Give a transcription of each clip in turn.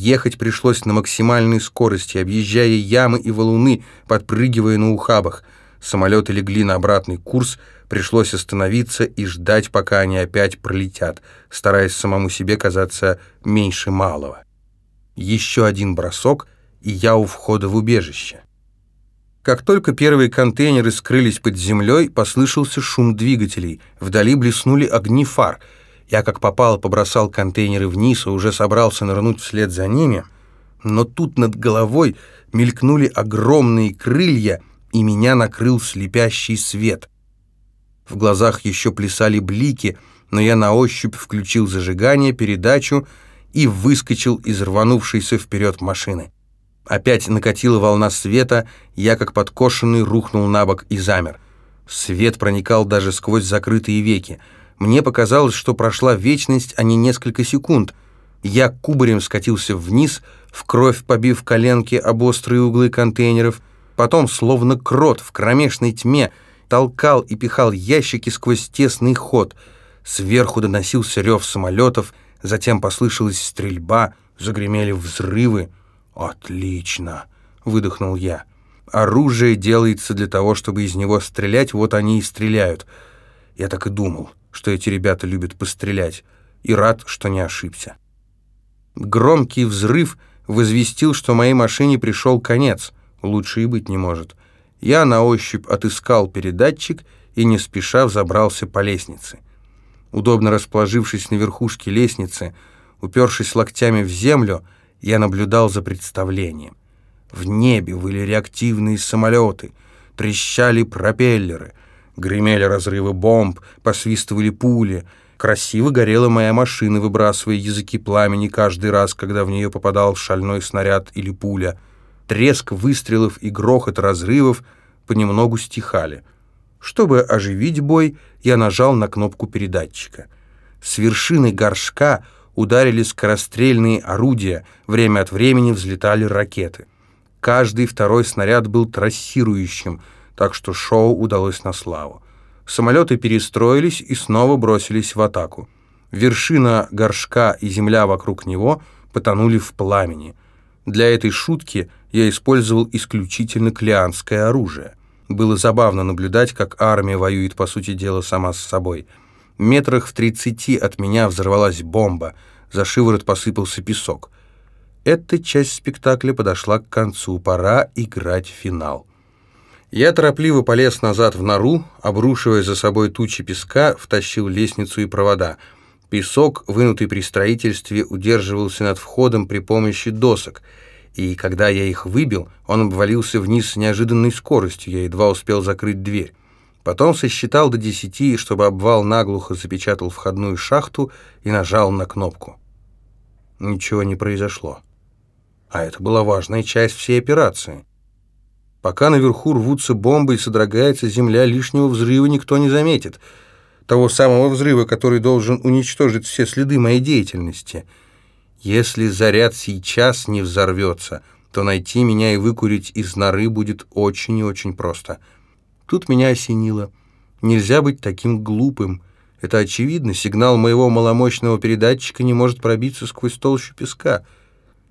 Ехать пришлось на максимальной скорости, объезжая ямы и валуны, подпрыгивая на ухабах. Самолеты легли на обратный курс, пришлось остановиться и ждать, пока они опять пролетят, стараясь самому себе казаться меньше малого. Еще один бросок, и я у входа в убежище. Как только первые контейнеры скрылись под землей, послышался шум двигателей. Вдали блеснули огни фар. Я как попало побросал контейнеры вниз и уже собрался нырнуть вслед за ними, но тут над головой мелькнули огромные крылья, и меня накрыл слепящий свет. В глазах еще плясали блики, но я на ощупь включил зажигание, передачу и выскочил из рванувшейся вперед машины. Опять накатила волна света, я, как подкошенный, рухнул на бок и замер. Свет проникал даже сквозь закрытые веки. Мне показалось, что прошла вечность, а не несколько секунд. Я кубарем скатился вниз, в кровь побив коленки об острые углы контейнеров, потом, словно крот в кромешной тьме, толкал и пихал ящики сквозь тесный ход. Сверху доносился рев самолетов, затем послышалась стрельба, загремели взрывы. «Отлично!» — выдохнул я. «Оружие делается для того, чтобы из него стрелять, вот они и стреляют. Я так и думал, что эти ребята любят пострелять, и рад, что не ошибся». Громкий взрыв возвестил, что моей машине пришел конец. Лучше и быть не может. Я на ощупь отыскал передатчик и не спеша взобрался по лестнице. Удобно расположившись на верхушке лестницы, упершись локтями в землю, я наблюдал за представлением. В небе были реактивные самолеты, трещали пропеллеры, гремели разрывы бомб, посвистывали пули. Красиво горела моя машина, выбрасывая языки пламени каждый раз, когда в нее попадал шальной снаряд или пуля. Треск выстрелов и грохот разрывов понемногу стихали. Чтобы оживить бой, я нажал на кнопку передатчика. С вершины горшка — ударили скорострельные орудия, время от времени взлетали ракеты. Каждый второй снаряд был трассирующим, так что шоу удалось на славу. Самолеты перестроились и снова бросились в атаку. Вершина горшка и земля вокруг него потонули в пламени. Для этой шутки я использовал исключительно клеанское оружие. Было забавно наблюдать, как армия воюет, по сути дела, сама с собой – Метрах в тридцати от меня взорвалась бомба, за шиворот посыпался песок. Эта часть спектакля подошла к концу, пора играть финал. Я торопливо полез назад в нору, обрушивая за собой тучи песка, втащил лестницу и провода. Песок, вынутый при строительстве, удерживался над входом при помощи досок, и когда я их выбил, он обвалился вниз с неожиданной скоростью, я едва успел закрыть дверь. Потом сосчитал до десяти, чтобы обвал наглухо запечатал входную шахту и нажал на кнопку. Ничего не произошло. А это была важная часть всей операции. Пока наверху рвутся бомбы и содрогается земля, лишнего взрыва никто не заметит. Того самого взрыва, который должен уничтожить все следы моей деятельности. Если заряд сейчас не взорвется, то найти меня и выкурить из норы будет очень и очень просто — Тут меня осенило. Нельзя быть таким глупым. Это очевидно, сигнал моего маломощного передатчика не может пробиться сквозь толщу песка.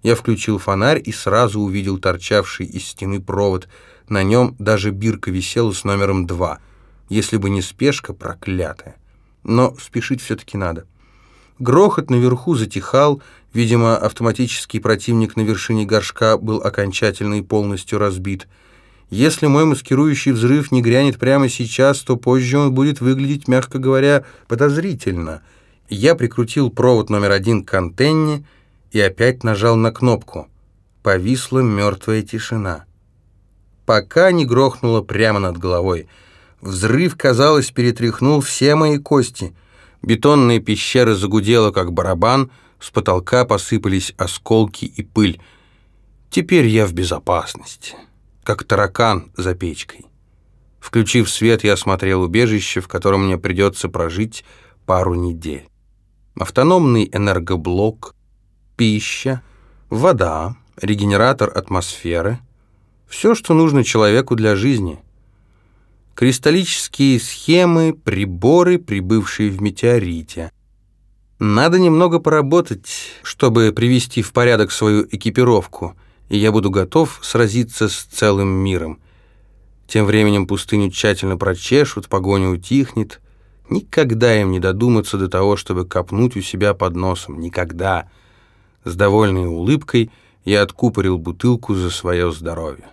Я включил фонарь и сразу увидел торчавший из стены провод. На нем даже бирка висела с номером 2. Если бы не спешка, проклятая. Но спешить все-таки надо. Грохот наверху затихал, видимо, автоматический противник на вершине горшка был окончательно и полностью разбит — если мой маскирующий взрыв не грянет прямо сейчас, то позже он будет выглядеть, мягко говоря, подозрительно. Я прикрутил провод номер один к антенне и опять нажал на кнопку. Повисла мертвая тишина. Пока не грохнуло прямо над головой. Взрыв, казалось, перетряхнул все мои кости. Бетонная пещера загудела, как барабан, с потолка посыпались осколки и пыль. Теперь я в безопасности как таракан за печкой. Включив свет, я осмотрел убежище, в котором мне придется прожить пару недель. Автономный энергоблок, пища, вода, регенератор атмосферы — все, что нужно человеку для жизни. Кристаллические схемы, приборы, прибывшие в метеорите. Надо немного поработать, чтобы привести в порядок свою экипировку, и я буду готов сразиться с целым миром. Тем временем пустыню тщательно прочешут, погоня утихнет. Никогда им не додуматься до того, чтобы копнуть у себя под носом. Никогда. С довольной улыбкой я откупорил бутылку за свое здоровье.